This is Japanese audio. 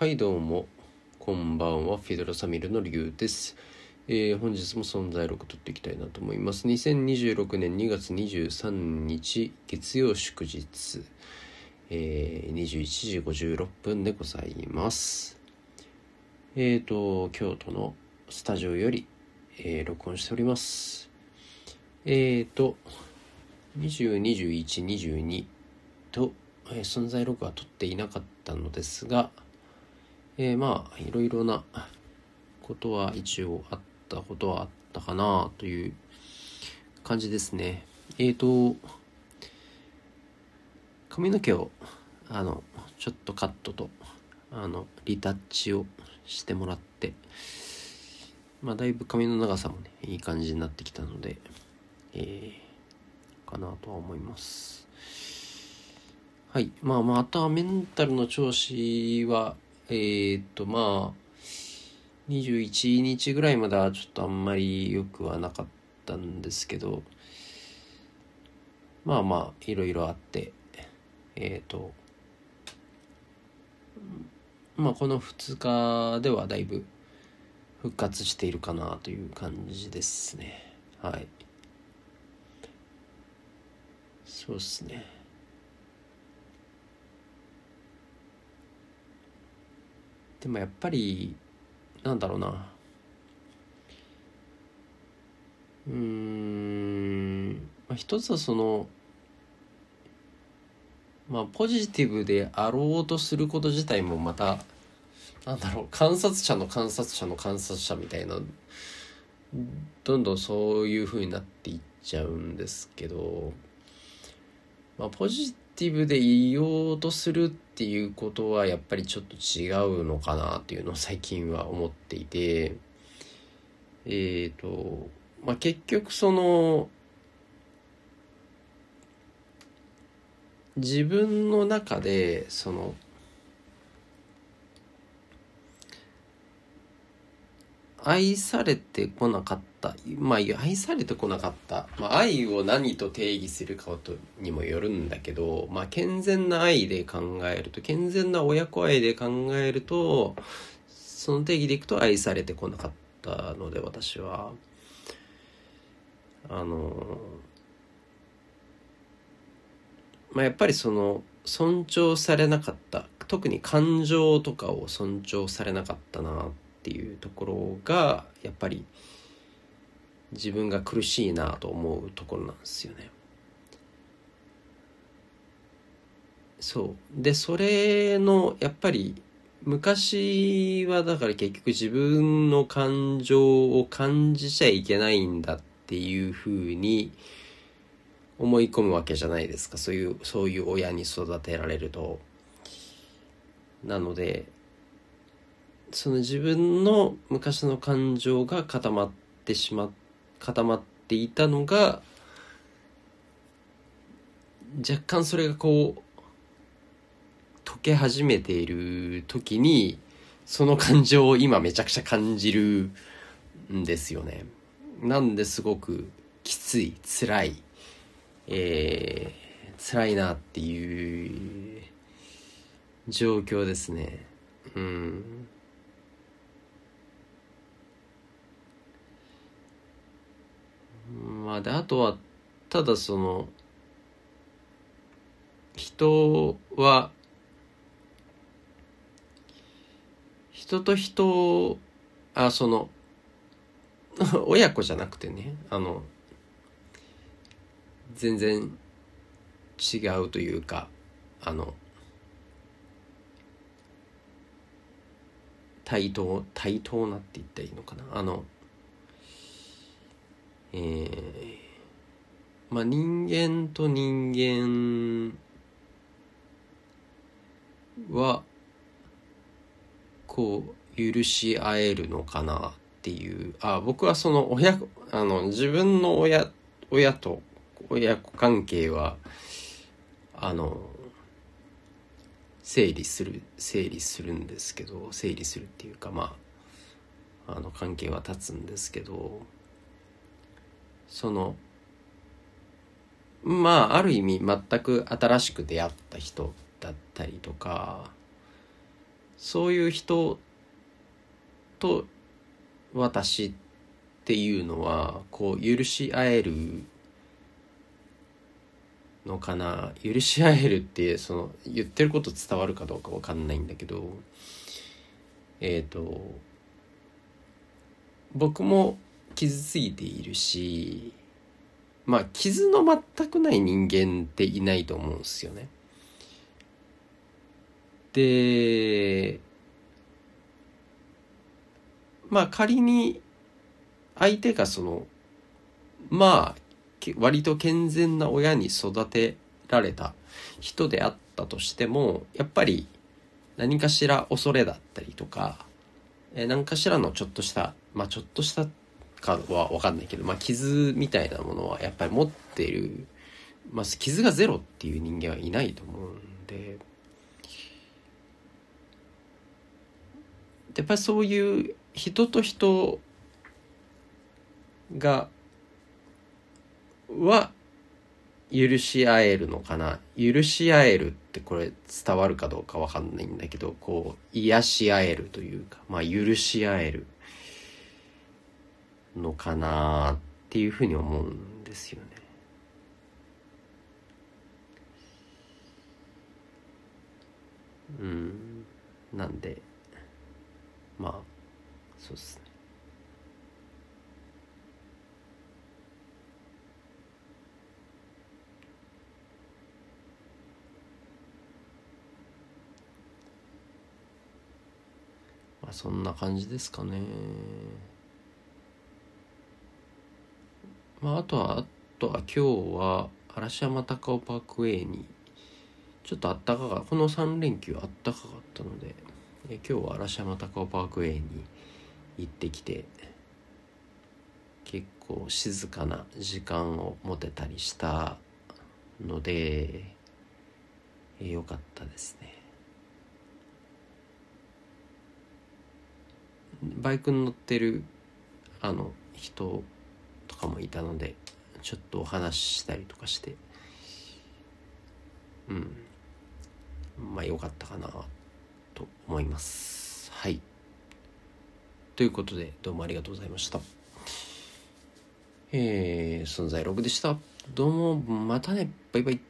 はいどうも。こんばんは。フィドラサミルのリュウです、えー本日も存在録取っていきたいなと思います。2026年2月23日月曜祝日、えー21時56分でございます。えーと京都のスタジオより、えー録音しております。えーと202122と、えー存在録は取っていなかったのですがえーまあいろいろなことは一応あったことはあったかなという感じですね。えーと髪の毛をあのちょっとカットとあのリタッチをしてもらってまあだいぶ髪の長さもねいい感じになってきたのでえー、かなとは思います。はい。まあまああとはメンタルの調子はえー、っとまあ21日ぐらいまではちょっとあんまり良くはなかったんですけどまあまあいろいろあってえー、っとまあこの2日ではだいぶ復活しているかなという感じですね。はい。そうですね。でもやっぱりなんだろうな。うん、まあ、一つはそのまあポジティブであろうとすること自体もまたなんだろう観察者の観察者の観察者みたいなどんどんそういう風になっていっちゃうんですけどまあポジティブでいようとするってていうことはやっぱりちょっと違うのかなっていうのを最近は思っていてえっ、とまあ結局その自分の中でその愛されてこなかったまあ愛されてこなかった、まあ、愛を何と定義するかとにもよるんだけど、まあ、健全な愛で考えると健全な親子愛で考えるとその定義でいくと愛されてこなかったので私は。あのまあやっぱりその尊重されなかった。特に感情とかを尊重されなかったなっていうところがやっぱり自分が苦しいなと思うところなんですよね。そうでそれのやっぱり昔はだから結局自分の感情を感じちゃいけないんだっていうふうに思い込むわけじゃないですかそういうそういう親に育てられると。なのでその自分の昔の感情が固まってしまっ固まっていたのが若干それがこう溶け始めている時にその感情を今めちゃくちゃ感じるんですよね。なんですごくきつい辛い、えー、辛いなっていう状況ですね。うん。まあであとはただその人は人と人あその 親子じゃなくてねあの全然違うというかあの対等対等なって言ったらいいのかな。あのえー、まあ人間と人間はこう許し合えるのかなっていう。あ僕はその親あの自分の親親と親子関係はあの整理する整理するんですけど整理するっていうかまああの関係は立つんですけどそのまあある意味全く新しく出会った人だったりとかそういう人と私っていうのはこう許し合えるのかな？許し合えるってその言ってること伝わるかどうかわかんないんだけどえっ、ー、と僕も傷ついているしまあ傷の全くない人間っていないと思うんですよね。でまあ仮に相手がそのまあ割と健全な親に育てられた人であったとしてもやっぱり何かしら恐れだったりとか、え何かしらのちょっとしたまあちょっとしたかは分かんないけど、まあ、傷みたいなものはやっぱり持ってる、まあ、傷がゼロっていう人間はいないと思うんでやっぱりそういう人と人がは許し合えるのかな。許し合えるってこれ伝わるかどうかわかんないんだけどこう癒し合えるというかまあ許し合える。のかなっていうふうに思うんですよね。うんなんでまあそうっすね。まあそんな感じですかね。まあ、あとはあとは今日は嵐山高尾パークウェイにちょっとあったかかこの3連休あったかかったのでえ今日は嵐山高尾パークウェイに行ってきて結構静かな時間を持てたりしたのでえよかったですね。バイクに乗ってるあの人とかもいたのでちょっとお話ししたりとかしてうん。まあ良かったかなと思います。はい。ということでどうもありがとうございました。えー、存在ログでした。どうもまたね。バイバイ。